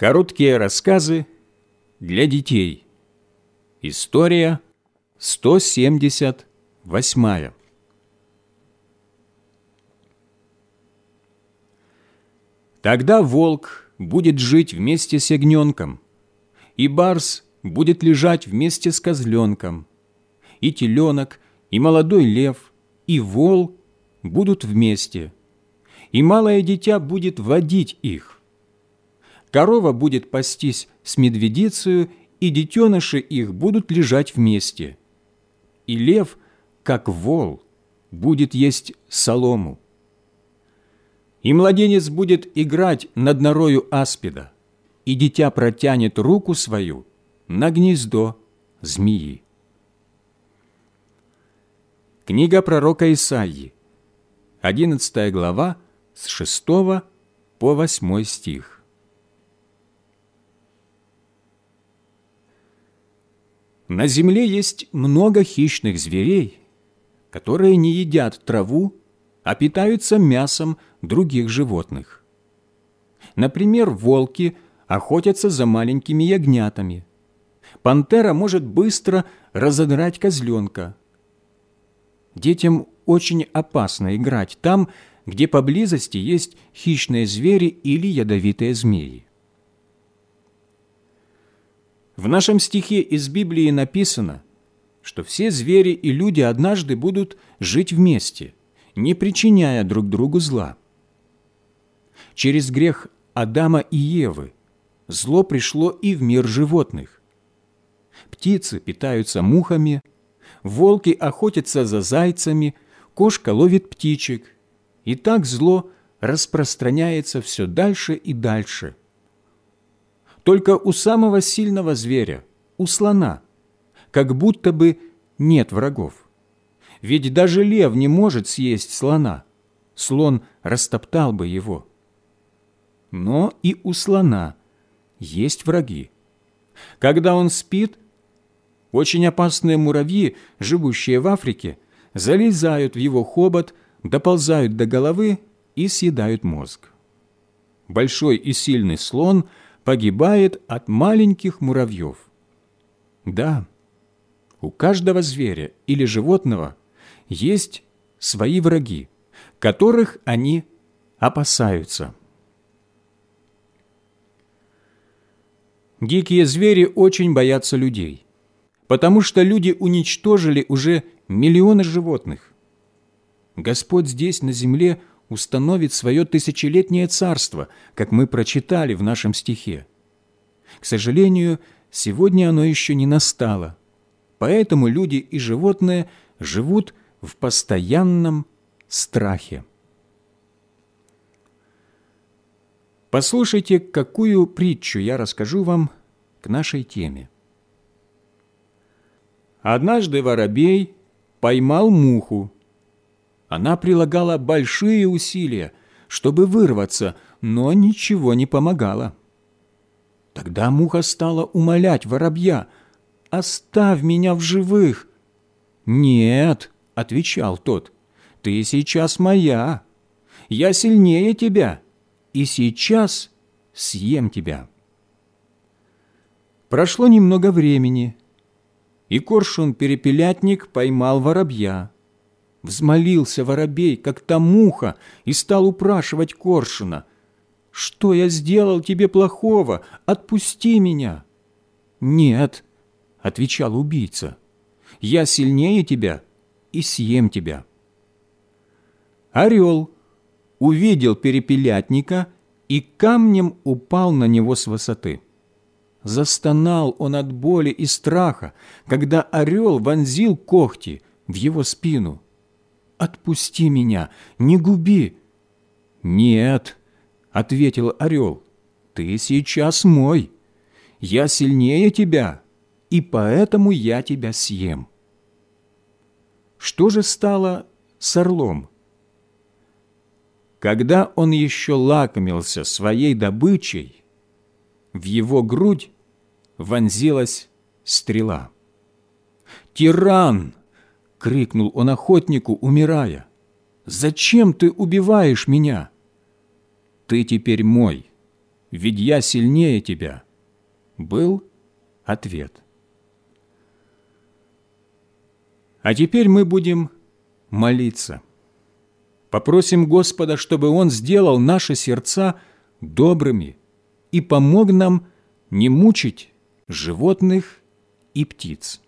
Короткие рассказы для детей. История 178. Тогда волк будет жить вместе с ягненком, и барс будет лежать вместе с козленком, и теленок, и молодой лев, и вол будут вместе, и малое дитя будет водить их. Корова будет пастись с медведицею, и детеныши их будут лежать вместе. И лев, как вол, будет есть солому и младенец будет играть над норою аспида, и дитя протянет руку свою на гнездо змеи. Книга пророка Исаии, 11 глава, с 6 по 8 стих. На земле есть много хищных зверей, которые не едят траву а питаются мясом других животных. Например, волки охотятся за маленькими ягнятами. Пантера может быстро разодрать козленка. Детям очень опасно играть там, где поблизости есть хищные звери или ядовитые змеи. В нашем стихе из Библии написано, что все звери и люди однажды будут жить вместе – не причиняя друг другу зла. Через грех Адама и Евы зло пришло и в мир животных. Птицы питаются мухами, волки охотятся за зайцами, кошка ловит птичек, и так зло распространяется все дальше и дальше. Только у самого сильного зверя, у слона, как будто бы нет врагов. Ведь даже лев не может съесть слона. Слон растоптал бы его. Но и у слона есть враги. Когда он спит, очень опасные муравьи, живущие в Африке, залезают в его хобот, доползают до головы и съедают мозг. Большой и сильный слон погибает от маленьких муравьев. Да, у каждого зверя или животного есть свои враги, которых они опасаются. Дикие звери очень боятся людей, потому что люди уничтожили уже миллионы животных. Господь здесь, на земле, установит свое тысячелетнее царство, как мы прочитали в нашем стихе. К сожалению, сегодня оно еще не настало, поэтому люди и животные живут в постоянном страхе. Послушайте, какую притчу я расскажу вам к нашей теме. Однажды воробей поймал муху. Она прилагала большие усилия, чтобы вырваться, но ничего не помогало. Тогда муха стала умолять воробья, «Оставь меня в живых!» «Нет», — отвечал тот, — «ты сейчас моя, я сильнее тебя, и сейчас съем тебя». Прошло немного времени, и коршун-перепелятник поймал воробья. Взмолился воробей, как та муха, и стал упрашивать коршуна. «Что я сделал тебе плохого? Отпусти меня!» «Нет», — отвечал убийца, — «я сильнее тебя и съем тебя». Орел увидел перепелятника и камнем упал на него с высоты. Застонал он от боли и страха, когда орел вонзил когти в его спину. «Отпусти меня, не губи!» «Нет», — ответил орел, — «ты сейчас мой. Я сильнее тебя, и поэтому я тебя съем». Что же стало с орлом? Когда он еще лакомился своей добычей, в его грудь вонзилась стрела. «Тиран!» — крикнул он охотнику, умирая. «Зачем ты убиваешь меня?» «Ты теперь мой», — ведь я сильнее тебя», был ответ. А теперь мы будем молиться. Попросим Господа, чтобы Он сделал наши сердца добрыми и помог нам не мучить животных и птиц.